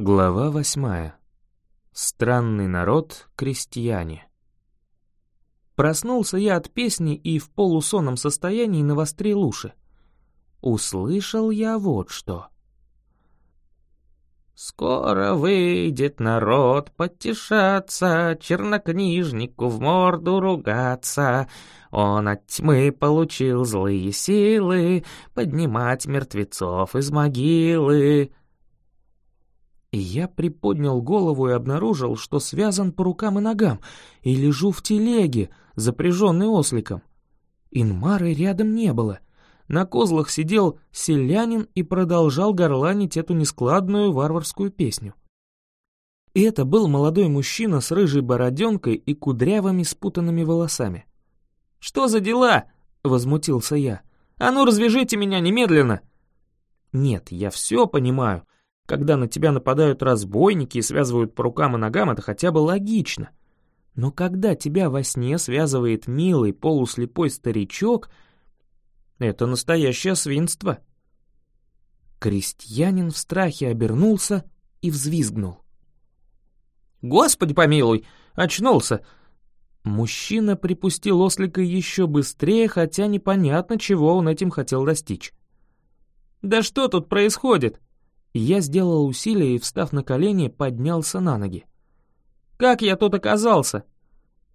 Глава восьмая. Странный народ, крестьяне. Проснулся я от песни и в полусонном состоянии навострил уши. Услышал я вот что. «Скоро выйдет народ потешаться, чернокнижнику в морду ругаться. Он от тьмы получил злые силы, поднимать мертвецов из могилы». И я приподнял голову и обнаружил, что связан по рукам и ногам, и лежу в телеге, запряженный осликом. Инмары рядом не было. На козлах сидел селянин и продолжал горланить эту нескладную варварскую песню. И это был молодой мужчина с рыжей бороденкой и кудрявыми спутанными волосами. «Что за дела?» — возмутился я. «А ну, развяжите меня немедленно!» «Нет, я все понимаю. Когда на тебя нападают разбойники и связывают по рукам и ногам, это хотя бы логично. Но когда тебя во сне связывает милый полуслепой старичок, это настоящее свинство. Крестьянин в страхе обернулся и взвизгнул. «Господи помилуй! Очнулся!» Мужчина припустил ослика еще быстрее, хотя непонятно, чего он этим хотел достичь. «Да что тут происходит?» Я сделал усилие и, встав на колени, поднялся на ноги. «Как я тут оказался?»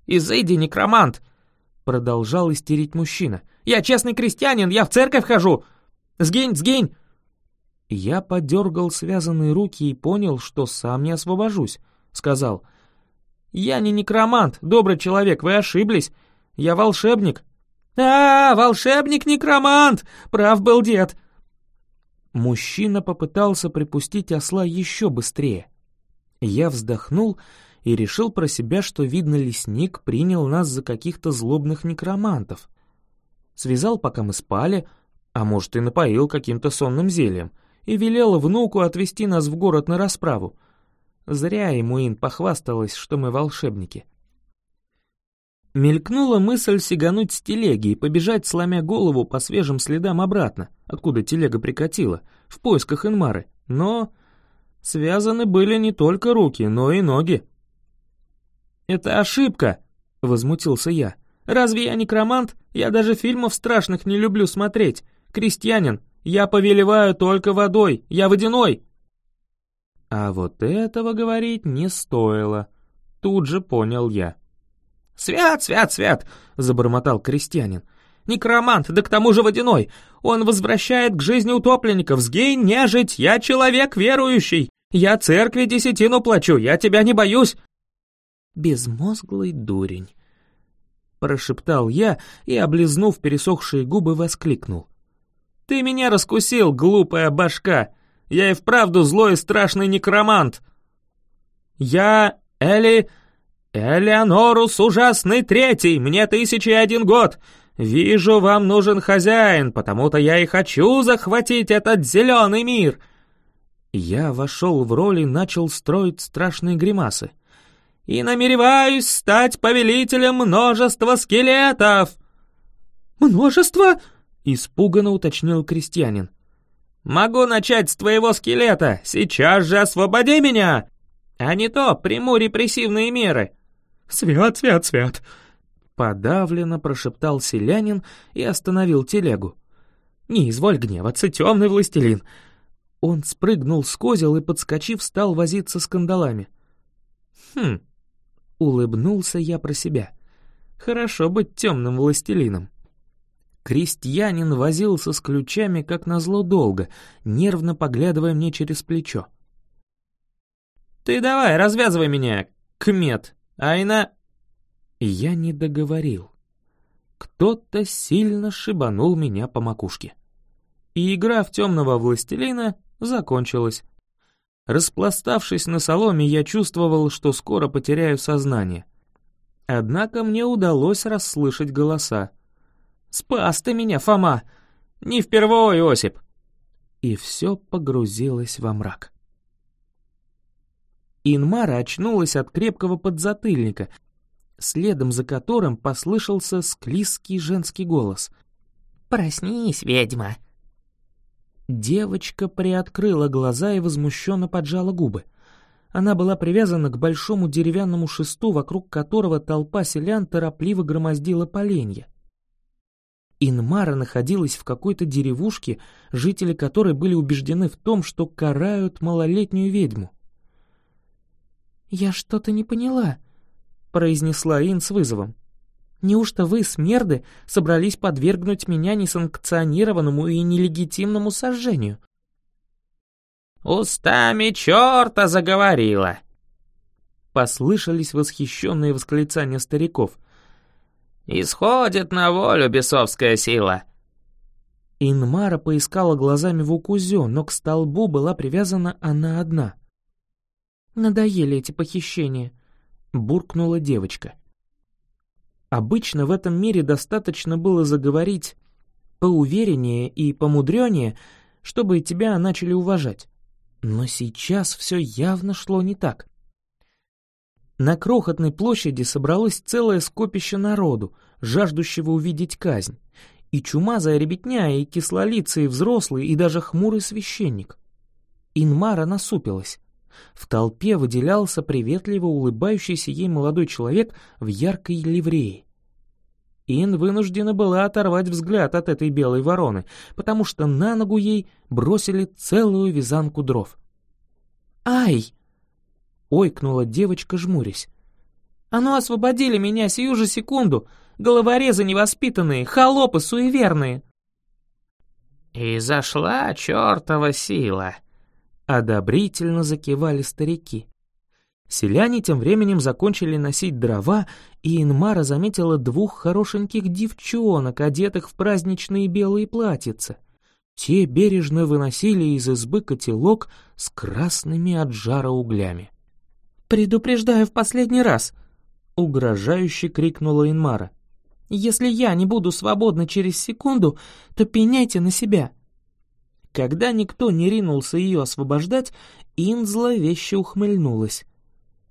«Изыди, некромант!» Продолжал истерить мужчина. «Я честный крестьянин, я в церковь хожу! Сгинь, сгинь!» Я подергал связанные руки и понял, что сам не освобожусь. Сказал, «Я не некромант, добрый человек, вы ошиблись. Я волшебник». «А, волшебник-некромант! Прав был дед!» Мужчина попытался припустить осла еще быстрее. Я вздохнул и решил про себя, что, видно, лесник принял нас за каких-то злобных некромантов. Связал, пока мы спали, а может и напоил каким-то сонным зельем, и велел внуку отвезти нас в город на расправу. Зря ему Ин похвасталась, что мы волшебники. Мелькнула мысль сигануть с телеги и побежать, сломя голову по свежим следам обратно, откуда телега прикатила, в поисках Инмары, но... Связаны были не только руки, но и ноги. «Это ошибка!» — возмутился я. «Разве я некромант? Я даже фильмов страшных не люблю смотреть. Крестьянин, я повелеваю только водой, я водяной!» А вот этого говорить не стоило. Тут же понял я. «Свят, свят, свят!» — забормотал крестьянин. «Некромант, да к тому же водяной! Он возвращает к жизни утопленников! Сгинь, нежить! Я человек верующий! Я церкви десятину плачу! Я тебя не боюсь!» «Безмозглый дурень!» — прошептал я и, облизнув пересохшие губы, воскликнул. «Ты меня раскусил, глупая башка! Я и вправду злой и страшный некромант!» «Я, Эли...» «Элеонорус ужасный третий, мне тысяча один год. Вижу, вам нужен хозяин, потому-то я и хочу захватить этот зеленый мир». Я вошел в роль и начал строить страшные гримасы. «И намереваюсь стать повелителем множества скелетов!» «Множество?» — испуганно уточнил крестьянин. «Могу начать с твоего скелета! Сейчас же освободи меня! А не то приму репрессивные меры!» «Свят, свят, свят!» Подавленно прошептал селянин и остановил телегу. «Не изволь гневаться, темный властелин!» Он спрыгнул с козел и, подскочив, стал возиться с кандалами. «Хм...» — улыбнулся я про себя. «Хорошо быть темным властелином». Крестьянин возился с ключами, как назло долго, нервно поглядывая мне через плечо. «Ты давай, развязывай меня, кмет!» Айна...» Я не договорил. Кто-то сильно шибанул меня по макушке. И игра в темного властелина закончилась. Распластавшись на соломе, я чувствовал, что скоро потеряю сознание. Однако мне удалось расслышать голоса. «Спас ты меня, Фома! Не впервой, Осип!» И все погрузилось во мрак. Инмара очнулась от крепкого подзатыльника, следом за которым послышался склизкий женский голос. «Проснись, ведьма!» Девочка приоткрыла глаза и возмущенно поджала губы. Она была привязана к большому деревянному шесту, вокруг которого толпа селян торопливо громоздила поленья. Инмара находилась в какой-то деревушке, жители которой были убеждены в том, что карают малолетнюю ведьму. «Я что-то не поняла», — произнесла Ин с вызовом. «Неужто вы, смерды, собрались подвергнуть меня несанкционированному и нелегитимному сожжению?» «Устами черта заговорила!» Послышались восхищенные восклицания стариков. «Исходит на волю бесовская сила!» Инмара поискала глазами в укузе, но к столбу была привязана она одна — Надоели эти похищения», — буркнула девочка. Обычно в этом мире достаточно было заговорить поувереннее и помудренее, чтобы тебя начали уважать. Но сейчас все явно шло не так. На крохотной площади собралось целое скопище народу, жаждущего увидеть казнь, и чумазая ребятня, и кислолицые взрослые, и даже хмурый священник. Инмара насупилась. В толпе выделялся приветливо улыбающийся ей молодой человек в яркой ливреи. Ин вынуждена была оторвать взгляд от этой белой вороны, потому что на ногу ей бросили целую вязанку дров. «Ай!» — ойкнула девочка, жмурясь. «А ну освободили меня сию же секунду! Головорезы невоспитанные, холопы суеверные!» «И зашла чертова сила!» Одобрительно закивали старики. Селяне тем временем закончили носить дрова, и Инмара заметила двух хорошеньких девчонок, одетых в праздничные белые платьица. Те бережно выносили из избы котелок с красными от жара углями. «Предупреждаю в последний раз!» — угрожающе крикнула Инмара. «Если я не буду свободна через секунду, то пеняйте на себя!» Когда никто не ринулся ее освобождать, Ин зловеще ухмыльнулась.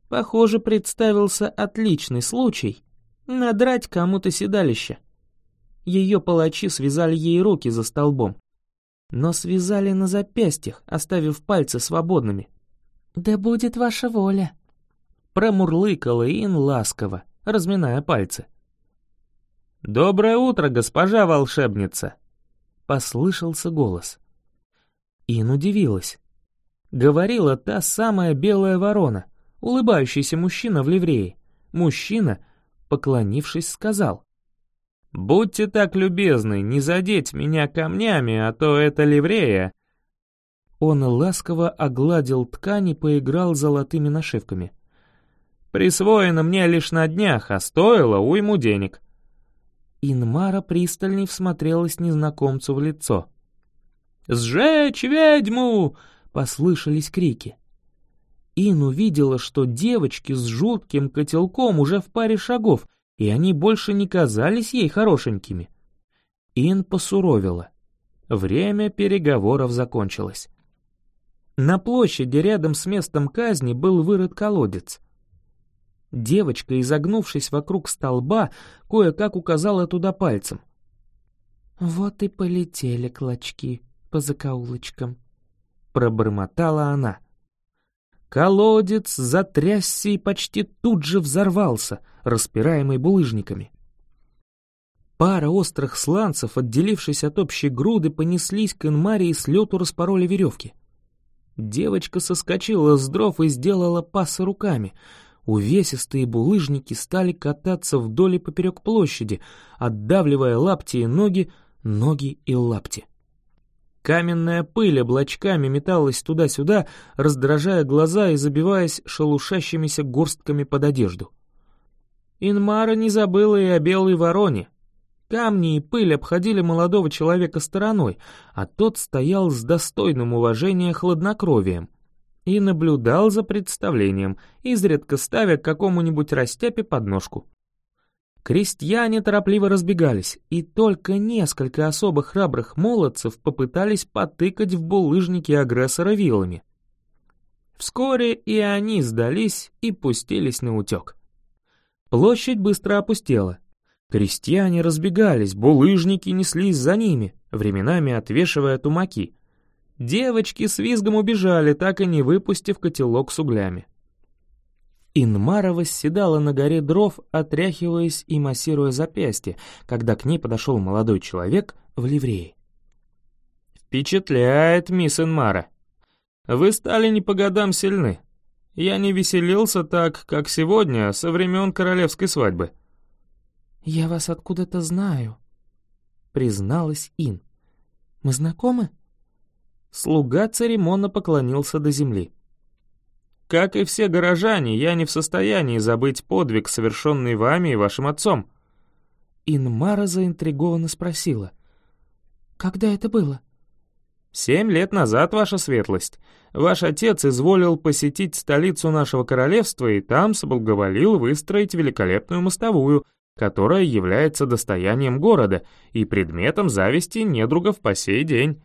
Похоже, представился отличный случай надрать кому-то седалище. Ее палачи связали ей руки за столбом, но связали на запястьях, оставив пальцы свободными. «Да будет ваша воля», — промурлыкала Ин ласково, разминая пальцы. «Доброе утро, госпожа волшебница!» — послышался голос. Ин удивилась. Говорила та самая белая ворона, улыбающийся мужчина в ливрее. Мужчина, поклонившись, сказал. «Будьте так любезны, не задеть меня камнями, а то это ливрея». Он ласково огладил ткань и поиграл золотыми нашивками. «Присвоено мне лишь на днях, а стоило уйму денег». Инмара пристальней всмотрелась незнакомцу в лицо. «Сжечь ведьму!» — послышались крики. Ин увидела, что девочки с жутким котелком уже в паре шагов, и они больше не казались ей хорошенькими. Ин посуровила. Время переговоров закончилось. На площади рядом с местом казни был вырыт колодец. Девочка, изогнувшись вокруг столба, кое-как указала туда пальцем. «Вот и полетели клочки», по закоулочкам. Пробормотала она. Колодец затрясся и почти тут же взорвался, распираемый булыжниками. Пара острых сланцев, отделившись от общей груды, понеслись к Инмаре и с лету распороли веревки. Девочка соскочила с дров и сделала пасы руками. Увесистые булыжники стали кататься вдоль и поперек площади, отдавливая лапти и ноги, ноги и лапти. Каменная пыль облачками металась туда-сюда, раздражая глаза и забиваясь шелушащимися горстками под одежду. Инмара не забыла и о белой вороне. Камни и пыль обходили молодого человека стороной, а тот стоял с достойным уважения хладнокровием и наблюдал за представлением, изредка ставя какому-нибудь растяпе подножку. Крестьяне торопливо разбегались, и только несколько особо храбрых молодцев попытались потыкать в булыжники агрессора вилами. Вскоре и они сдались и пустились на утек. Площадь быстро опустела. Крестьяне разбегались, булыжники неслись за ними, временами отвешивая тумаки. Девочки с визгом убежали, так и не выпустив котелок с углями. Инмара восседала на горе дров, отряхиваясь и массируя запястье, когда к ней подошел молодой человек в ливрее. «Впечатляет, мисс Инмара. Вы стали не по годам сильны. Я не веселился так, как сегодня, со времен королевской свадьбы». «Я вас откуда-то знаю», — призналась Ин. «Мы знакомы?» Слуга церемонно поклонился до земли. «Как и все горожане, я не в состоянии забыть подвиг, совершенный вами и вашим отцом». Инмара заинтригованно спросила. «Когда это было?» «Семь лет назад, ваша светлость, ваш отец изволил посетить столицу нашего королевства и там соблаговолил выстроить великолепную мостовую, которая является достоянием города и предметом зависти недругов по сей день».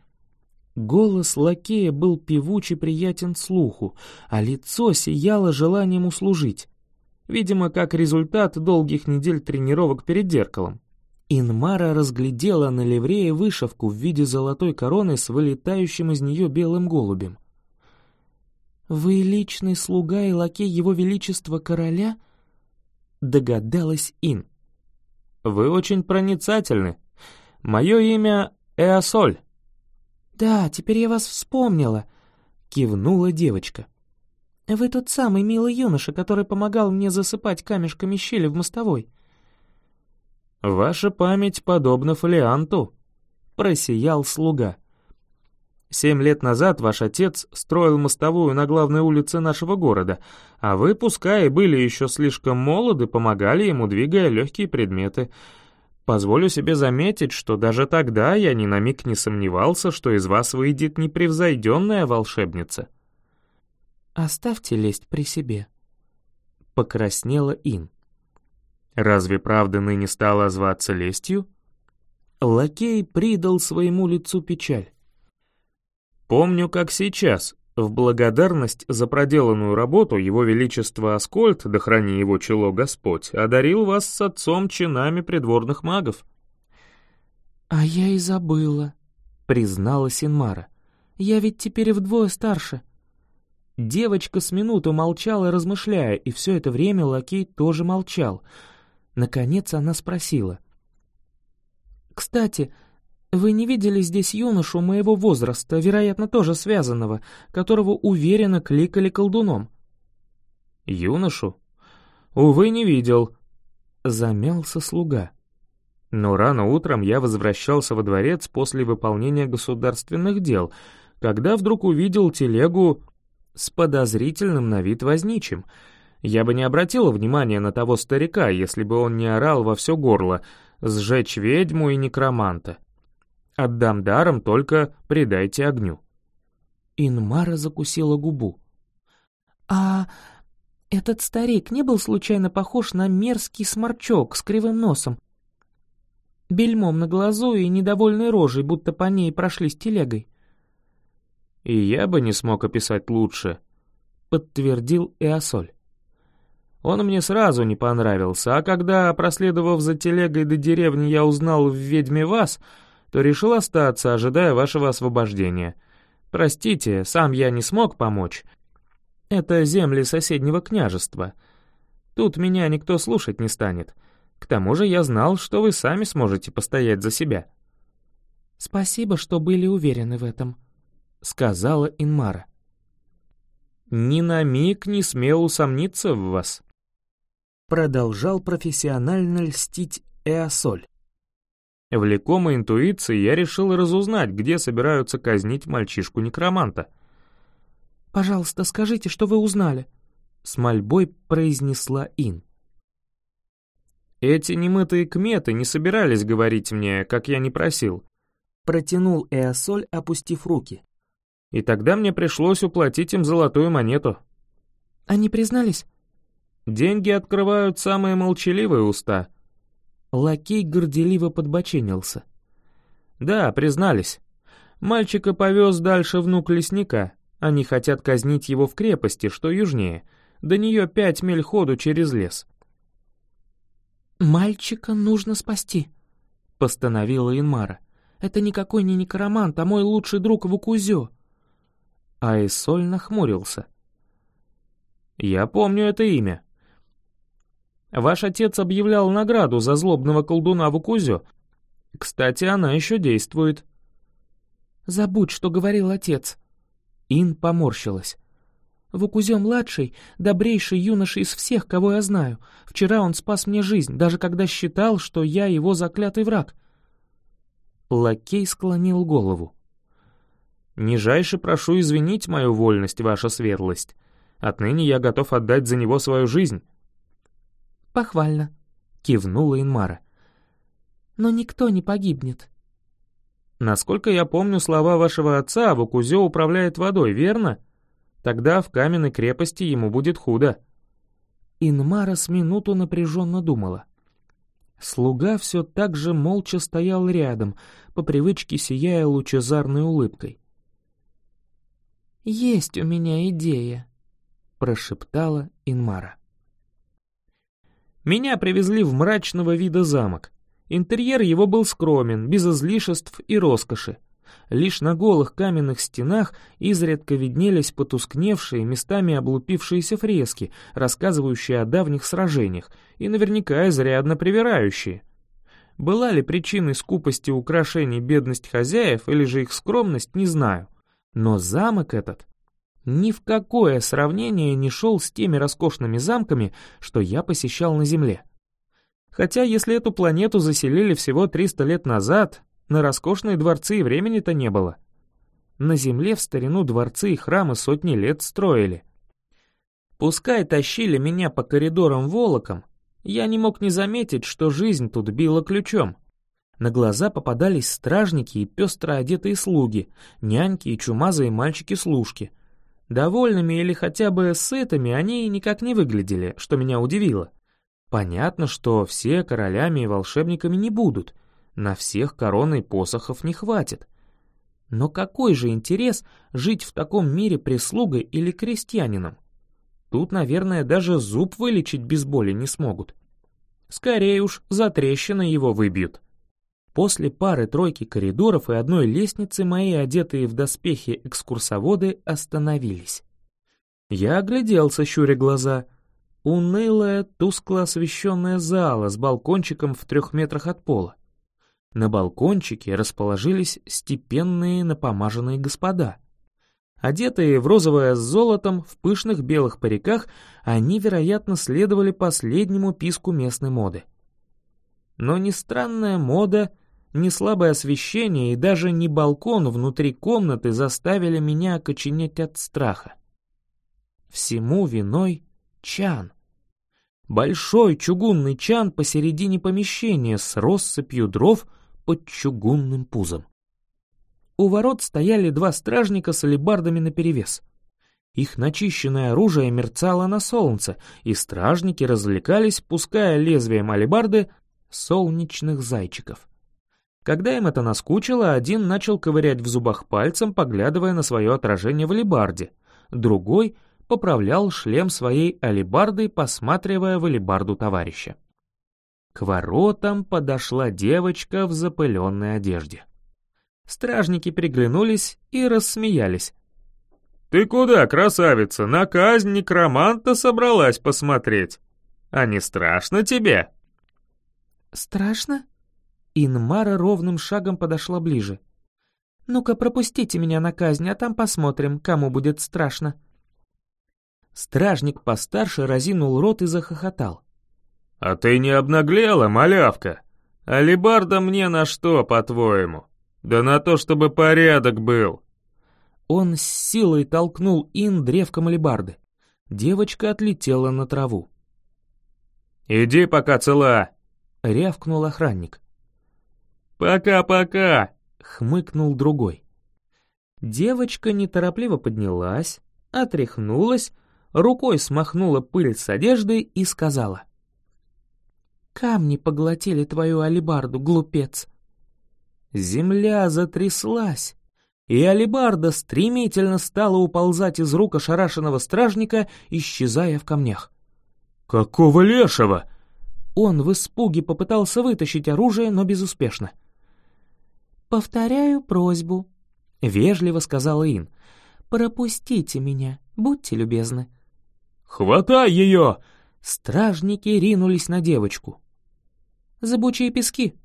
Голос лакея был певучий приятен слуху, а лицо сияло желанием услужить. Видимо, как результат долгих недель тренировок перед зеркалом. Инмара разглядела на ливрее вышивку в виде золотой короны с вылетающим из нее белым голубем. «Вы личный слуга и лакей его величества короля?» Догадалась Ин. «Вы очень проницательны. Мое имя Эосоль». «Да, теперь я вас вспомнила», — кивнула девочка. «Вы тот самый милый юноша, который помогал мне засыпать камешками щели в мостовой». «Ваша память подобна фолианту», — просиял слуга. «Семь лет назад ваш отец строил мостовую на главной улице нашего города, а вы, пускай и были еще слишком молоды, помогали ему, двигая легкие предметы». Позволю себе заметить, что даже тогда я ни на миг не сомневался, что из вас выйдет непревзойденная волшебница. «Оставьте лесть при себе», — покраснела Ин. «Разве правда ныне стала зваться лестью?» Лакей придал своему лицу печаль. «Помню, как сейчас, в благодарность за проделанную работу Его Величество Аскольд, да храни его чело Господь, одарил вас с отцом чинами придворных магов». «А я и забыла», — призналась Инмара. «Я ведь теперь вдвое старше». Девочка с минуту молчала, размышляя, и все это время лакей тоже молчал. Наконец она спросила. «Кстати, вы не видели здесь юношу моего возраста, вероятно, тоже связанного, которого уверенно кликали колдуном?» «Юношу? Увы, не видел», — замялся слуга. Но рано утром я возвращался во дворец после выполнения государственных дел, когда вдруг увидел телегу с подозрительным на вид возничим. Я бы не обратил внимания на того старика, если бы он не орал во все горло «сжечь ведьму и некроманта». Отдам даром, только придайте огню». Инмара закусила губу. «А этот старик не был случайно похож на мерзкий сморчок с кривым носом, бельмом на глазу и недовольной рожей, будто по ней прошли с телегой?» «И я бы не смог описать лучше», — подтвердил Эосоль. Он мне сразу не понравился, а когда, проследовав за телегой до деревни, я узнал в ведьме вас, то решил остаться, ожидая вашего освобождения. Простите, сам я не смог помочь. Это земли соседнего княжества. Тут меня никто слушать не станет. К тому же я знал, что вы сами сможете постоять за себя». «Спасибо, что были уверены в этом», — сказала Инмара. «Ни на миг не смел усомниться в вас», — продолжал профессионально льстить Эосоль. Влекомой интуицией я решил разузнать, где собираются казнить мальчишку-некроманта. «Пожалуйста, скажите, что вы узнали», — с мольбой произнесла Ин. «Эти немытые кметы не собирались говорить мне, как я не просил», — протянул Эосоль, опустив руки. «И тогда мне пришлось уплатить им золотую монету». «Они признались?» «Деньги открывают самые молчаливые уста», Лакей горделиво подбоченился. «Да, признались. Мальчика повез дальше внук лесника. Они хотят казнить его в крепости, что южнее. До нее пять миль ходу через лес». «Мальчика нужно спасти», — постановила Инмара. «Это никакой не некромант, а мой лучший друг Вукузё». Айсоль нахмурился. «Я помню это имя. Ваш отец объявлял награду за злобного колдуна в Укузё. Кстати, она еще действует». «Забудь, что говорил отец». Ин поморщилась. Вукузё-младший — добрейший юноша из всех, кого я знаю. Вчера он спас мне жизнь, даже когда считал, что я его заклятый враг». Лакей склонил голову. «Нижайше прошу извинить мою вольность, ваша светлость. Отныне я готов отдать за него свою жизнь». «Похвально», — кивнула Инмара. «Но никто не погибнет». «Насколько я помню слова вашего отца, Вукузё управляет водой, верно?» Тогда в каменной крепости ему будет худо». Инмара с минуту напряженно думала. Слуга все так же молча стоял рядом, по привычке сияя лучезарной улыбкой. «Есть у меня идея», — прошептала Инмара. Меня привезли в мрачного вида замок. Интерьер его был скромен, без излишеств и роскоши. Лишь на голых каменных стенах изредка виднелись потускневшие, местами облупившиеся фрески, рассказывающие о давних сражениях, и наверняка изрядно привирающие. Была ли причиной скупости украшений бедность хозяев или же их скромность, не знаю. Но замок этот ни в какое сравнение не шел с теми роскошными замками, что я посещал на Земле. Хотя если эту планету заселили всего 300 лет назад, на роскошные дворцы и времени-то не было. На земле в старину дворцы и храмы сотни лет строили. Пускай тащили меня по коридорам волоком, я не мог не заметить, что жизнь тут била ключом. На глаза попадались стражники и пестро одетые слуги, няньки и чумазые мальчики-служки. Довольными или хотя бы сытыми они никак не выглядели, что меня удивило. Понятно, что все королями и волшебниками не будут — на всех корон и посохов не хватит. Но какой же интерес жить в таком мире прислугой или крестьянином? Тут, наверное, даже зуб вылечить без боли не смогут. Скорее уж, за трещины его выбьют. После пары-тройки коридоров и одной лестницы мои одетые в доспехи экскурсоводы остановились. Я огляделся, щуря глаза. Унылая, тускло освещенная зала с балкончиком в трех метрах от пола. На балкончике расположились степенные напомаженные господа. Одетые в розовое с золотом, в пышных белых париках, они, вероятно, следовали последнему писку местной моды. Но ни странная мода, ни слабое освещение и даже не балкон внутри комнаты заставили меня окоченеть от страха. Всему виной чан. Большой чугунный чан посередине помещения с россыпью дров под чугунным пузом. У ворот стояли два стражника с алебардами наперевес. Их начищенное оружие мерцало на солнце, и стражники развлекались, пуская лезвием алебарды солнечных зайчиков. Когда им это наскучило, один начал ковырять в зубах пальцем, поглядывая на свое отражение в алебарде, другой поправлял шлем своей алебардой, посматривая в алебарду товарища. К воротам подошла девочка в запыленной одежде. Стражники приглянулись и рассмеялись. «Ты куда, красавица, на казнь некроманта собралась посмотреть? А не страшно тебе?» «Страшно?» Инмара ровным шагом подошла ближе. «Ну-ка, пропустите меня на казнь, а там посмотрим, кому будет страшно». Стражник постарше разинул рот и захохотал. «А ты не обнаглела, малявка? Алибарда мне на что, по-твоему? Да на то, чтобы порядок был!» Он с силой толкнул Ин древком алибарды. Девочка отлетела на траву. «Иди, пока цела!» — рявкнул охранник. «Пока-пока!» — хмыкнул другой. Девочка неторопливо поднялась, отряхнулась, рукой смахнула пыль с одежды и сказала. Камни поглотили твою алибарду, глупец. Земля затряслась, и алибарда стремительно стала уползать из рук ошарашенного стражника, исчезая в камнях. «Какого лешего?» Он в испуге попытался вытащить оружие, но безуспешно. «Повторяю просьбу», — вежливо сказала Ин. «Пропустите меня, будьте любезны». «Хватай ее!» Стражники ринулись на девочку. «Зыбучие пески!»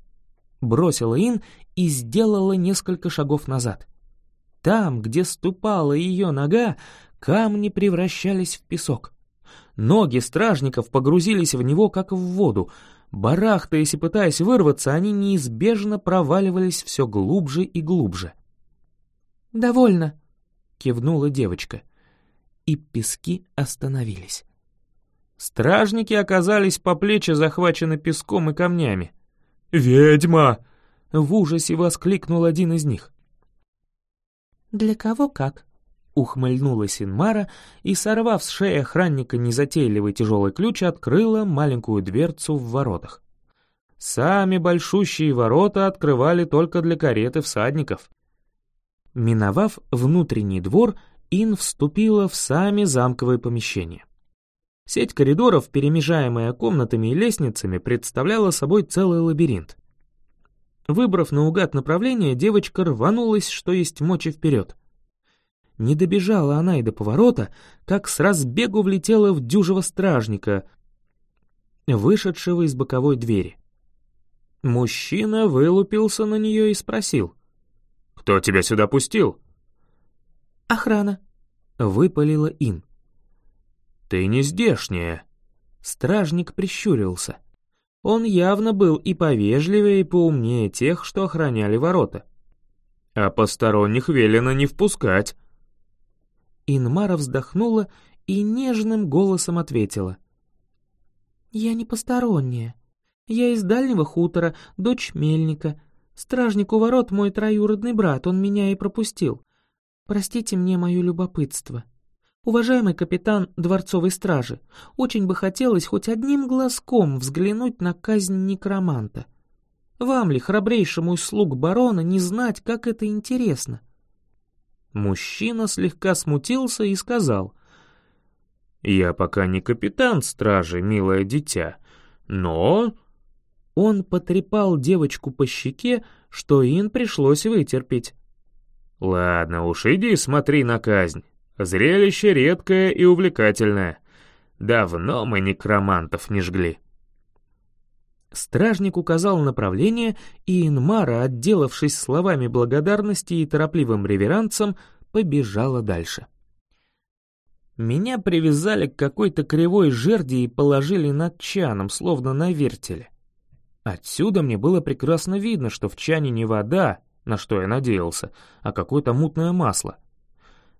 Бросила Ин и сделала несколько шагов назад. Там, где ступала ее нога, камни превращались в песок. Ноги стражников погрузились в него, как в воду. Барахтаясь и пытаясь вырваться, они неизбежно проваливались все глубже и глубже. «Довольно», — кивнула девочка. И пески остановились. Стражники оказались по плечи захвачены песком и камнями. «Ведьма!» — в ужасе воскликнул один из них. «Для кого как?» — ухмыльнулась Инмара и, сорвав с шеи охранника незатейливый тяжелый ключ, открыла маленькую дверцу в воротах. Сами большущие ворота открывали только для кареты всадников. Миновав внутренний двор, Ин вступила в сами замковые помещения. Сеть коридоров, перемежаемая комнатами и лестницами, представляла собой целый лабиринт. Выбрав наугад направление, девочка рванулась, что есть мочи вперед. Не добежала она и до поворота, как с разбегу влетела в дюжего стражника, вышедшего из боковой двери. Мужчина вылупился на нее и спросил. «Кто тебя сюда пустил?» «Охрана», — выпалила Ин. «Ты не здешняя». Стражник прищурился. Он явно был и повежливее, и поумнее тех, что охраняли ворота. «А посторонних велено не впускать». Инмара вздохнула и нежным голосом ответила. «Я не посторонняя. Я из дальнего хутора, дочь мельника. Стражник у ворот мой троюродный брат, он меня и пропустил. Простите мне мое любопытство». «Уважаемый капитан дворцовой стражи, очень бы хотелось хоть одним глазком взглянуть на казнь некроманта. Вам ли, храбрейшему из слуг барона, не знать, как это интересно?» Мужчина слегка смутился и сказал, «Я пока не капитан стражи, милое дитя, но...» Он потрепал девочку по щеке, что Ин пришлось вытерпеть. «Ладно уж, иди смотри на казнь. Зрелище редкое и увлекательное. Давно мы некромантов не жгли. Стражник указал направление, и Инмара, отделавшись словами благодарности и торопливым реверансом, побежала дальше. Меня привязали к какой-то кривой жерди и положили над чаном, словно на вертеле. Отсюда мне было прекрасно видно, что в чане не вода, на что я надеялся, а какое-то мутное масло.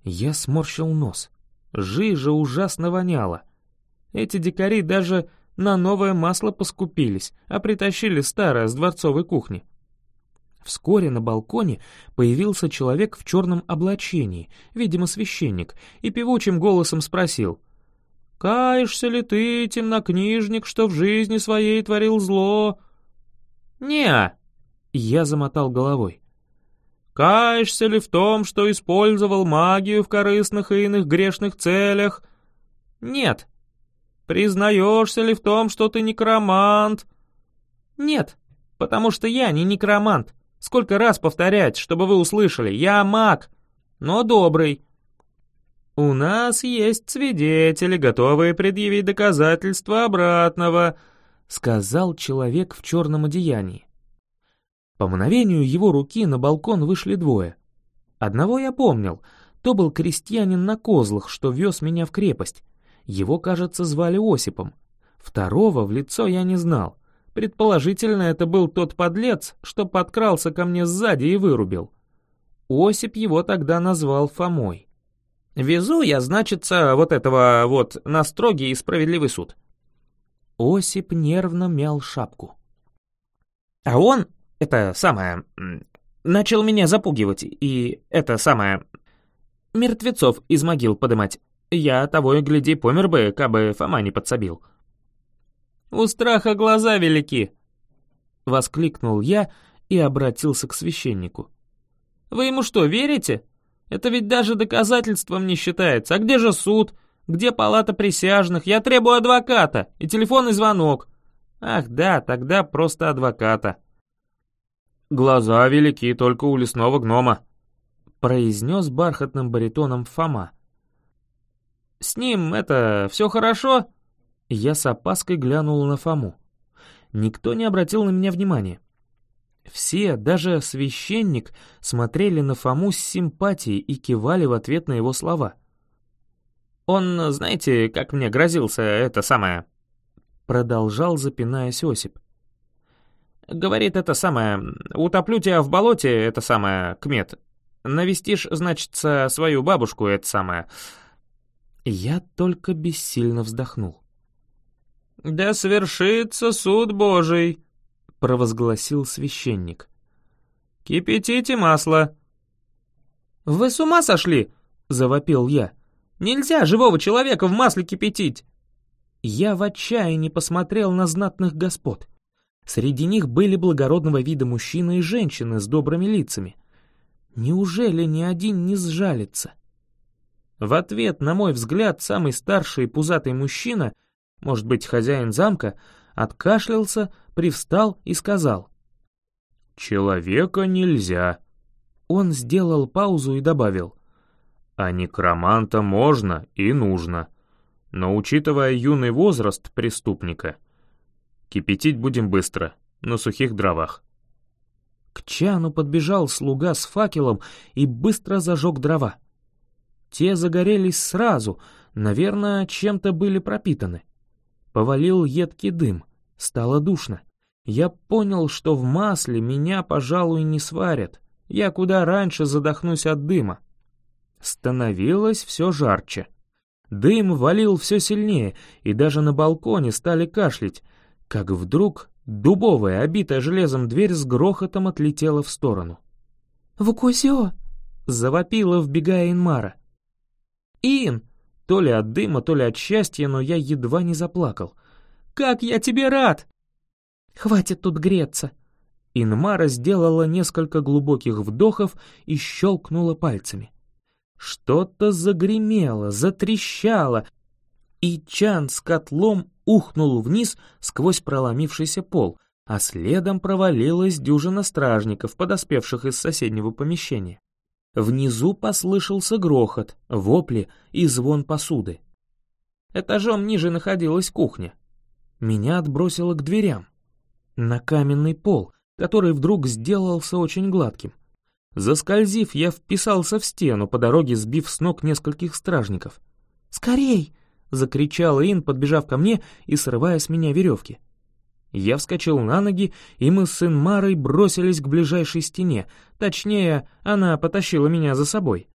Я сморщил нос. Жижа ужасно воняла. Эти дикари даже на новое масло поскупились, а притащили старое с дворцовой кухни. Вскоре на балконе появился человек в черном облачении, видимо, священник, и певучим голосом спросил. «Каешься ли ты, темнокнижник, что в жизни своей творил зло?» «Не-а», я замотал головой. Каешься ли в том, что использовал магию в корыстных и иных грешных целях? Нет. Признаешься ли в том, что ты некромант? Нет, потому что я не некромант. Сколько раз повторять, чтобы вы услышали, я маг, но добрый. У нас есть свидетели, готовые предъявить доказательства обратного, сказал человек в черном одеянии. По мановению его руки на балкон вышли двое. Одного я помнил, то был крестьянин на козлах, что вез меня в крепость. Его, кажется, звали Осипом. Второго в лицо я не знал. Предположительно, это был тот подлец, что подкрался ко мне сзади и вырубил. Осип его тогда назвал Фомой. «Везу я, значится, вот этого вот на строгий и справедливый суд». Осип нервно мял шапку. «А он это самое... Начал меня запугивать, и это самое... Мертвецов из могил подымать. Я того и гляди помер бы, кабы Фома не подсобил. «У страха глаза велики!» — воскликнул я и обратился к священнику. «Вы ему что, верите? Это ведь даже доказательством не считается. А где же суд? Где палата присяжных? Я требую адвоката и телефонный звонок. Ах да, тогда просто адвоката». «Глаза велики только у лесного гнома», — произнес бархатным баритоном Фома. С ним это все хорошо?» Я с опаской глянул на Фому. Никто не обратил на меня внимания. Все, даже священник, смотрели на Фому с симпатией и кивали в ответ на его слова. «Он, знаете, как мне грозился это самое...» Продолжал, запинаясь Осип. «Говорит это самое... Утоплю тебя в болоте, это самое, кмет. Навестишь, значит, свою бабушку, это самое...» Я только бессильно вздохнул. «Да свершится суд Божий», — провозгласил священник. «Кипятите масло». «Вы с ума сошли?» — завопил я. «Нельзя живого человека в масле кипятить!» Я в отчаянии посмотрел на знатных господ. Среди них были благородного вида мужчины и женщины с добрыми лицами. Неужели ни один не сжалится? В ответ, на мой взгляд, самый старший пузатый мужчина может быть, хозяин замка, откашлялся, привстал и сказал. «Человека нельзя». Он сделал паузу и добавил. «А некроманта можно и нужно. Но учитывая юный возраст преступника, кипятить будем быстро, на сухих дровах». К чану подбежал слуга с факелом и быстро зажег дрова. Те загорелись сразу, наверное, чем-то были пропитаны. Повалил едкий дым. Стало душно. Я понял, что в масле меня, пожалуй, не сварят. Я куда раньше задохнусь от дыма. Становилось все жарче. Дым валил все сильнее, и даже на балконе стали кашлять, как вдруг дубовая, обитая железом дверь с грохотом отлетела в сторону. «Вукусё!» — завопила, вбегая Инмара. «Ин!» То ли от дыма, то ли от счастья, но я едва не заплакал. «Как я тебе рад!» «Хватит тут греться!» Инмара сделала несколько глубоких вдохов и щелкнула пальцами. Что-то загремело, затрещало, и чан с котлом ухнул вниз сквозь проломившийся пол, а следом провалилась дюжина стражников, подоспевших из соседнего помещения. Внизу послышался грохот, вопли и звон посуды. Этажом ниже находилась кухня. Меня отбросило к дверям. На каменный пол, который вдруг сделался очень гладким. Заскользив, я вписался в стену, по дороге сбив с ног нескольких стражников. «Скорей!» — закричала Ин, подбежав ко мне и срывая с меня веревки. Я вскочил на ноги, и мы с Инмарой бросились к ближайшей стене. Точнее, она потащила меня за собой.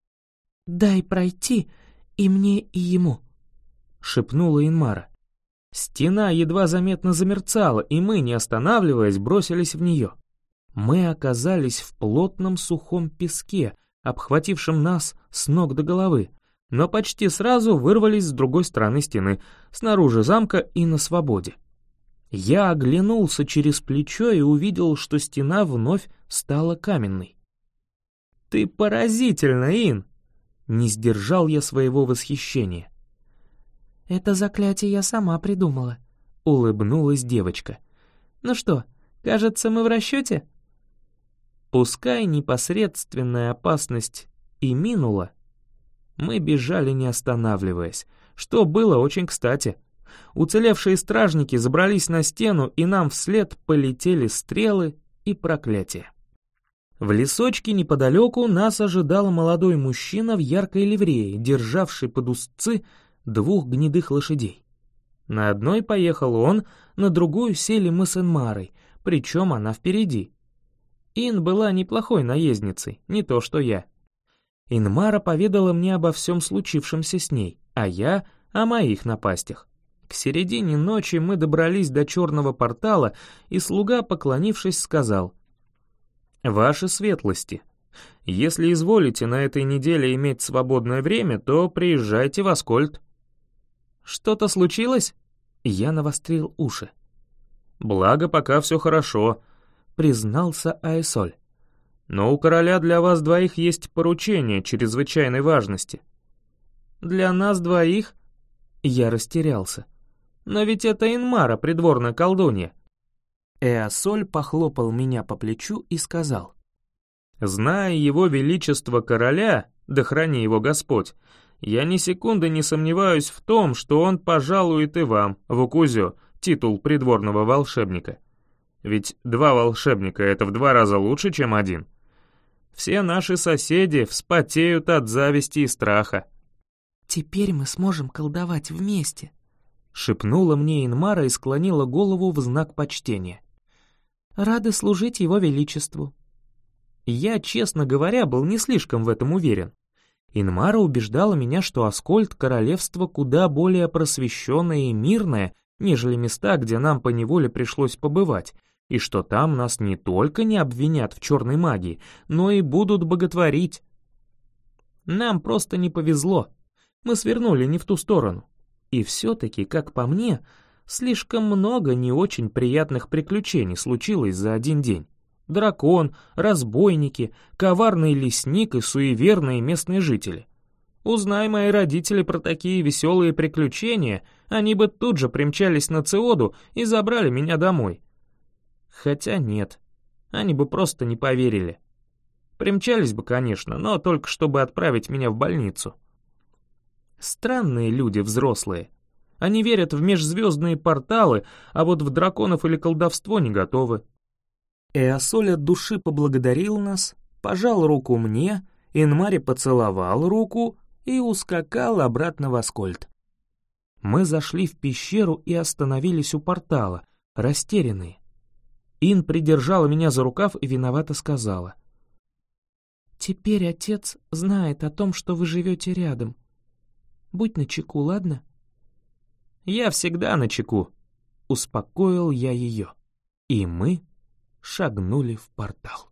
«Дай пройти и мне, и ему», — шепнула Инмара. Стена едва заметно замерцала, и мы, не останавливаясь, бросились в нее. Мы оказались в плотном сухом песке, обхватившем нас с ног до головы, но почти сразу вырвались с другой стороны стены, снаружи замка и на свободе. Я оглянулся через плечо и увидел, что стена вновь стала каменной. «Ты поразительно, Ин!» Не сдержал я своего восхищения. «Это заклятие я сама придумала», — улыбнулась девочка. «Ну что, кажется, мы в расчете?» Пускай непосредственная опасность и минула, мы бежали не останавливаясь, что было очень кстати — Уцелевшие стражники забрались на стену, и нам вслед полетели стрелы и проклятия. В лесочке неподалеку нас ожидал молодой мужчина в яркой ливрее, державший под узцы двух гнедых лошадей. На одной поехал он, на другую сели мы с Энмарой, причем она впереди. Ин была неплохой наездницей, не то что я. Инмара поведала мне обо всем случившемся с ней, а я — о моих напастях. К середине ночи мы добрались до черного портала, и слуга, поклонившись, сказал, «Ваши светлости, если изволите на этой неделе иметь свободное время, то приезжайте в Аскольд». «Что-то случилось?» Я навострил уши. «Благо, пока все хорошо», — признался Аэсоль. «Но у короля для вас двоих есть поручение чрезвычайной важности». «Для нас двоих?» Я растерялся. Но ведь это Инмара, придворная колдунья. Эосоль похлопал меня по плечу и сказал. «Зная его величество короля, да храни его Господь, Я ни секунды не сомневаюсь в том, что он пожалует и вам, Вукузё, титул придворного волшебника. Ведь два волшебника — это в два раза лучше, чем один. Все наши соседи вспотеют от зависти и страха. «Теперь мы сможем колдовать вместе», — шепнула мне Инмара и склонила голову в знак почтения. «Рады служить его величеству». Я, честно говоря, был не слишком в этом уверен. Инмара убеждала меня, что Аскольд — королевство куда более просвещенное и мирное, нежели места, где нам поневоле пришлось побывать, и что там нас не только не обвинят в черной магии, но и будут боготворить. Нам просто не повезло. Мы свернули не в ту сторону. И все-таки, как по мне, слишком много не очень приятных приключений случилось за один день. Дракон, разбойники, коварный лесник и суеверные местные жители. Узнай мои родители про такие веселые приключения, они бы тут же примчались на Циоду и забрали меня домой. Хотя нет, они бы просто не поверили. Примчались бы, конечно, но только чтобы отправить меня в больницу. Странные люди взрослые. Они верят в межзвездные порталы, а вот в драконов или колдовство не готовы. Эосоль от души поблагодарил нас, пожал руку мне, Инмари поцеловал руку и ускакал обратно в Аскольд. Мы зашли в пещеру и остановились у портала, растерянные. Ин придержала меня за рукав и виновато сказала. «Теперь отец знает о том, что вы живете рядом. Будь начеку, ладно?» «Я всегда начеку», — успокоил я ее. И мы шагнули в портал.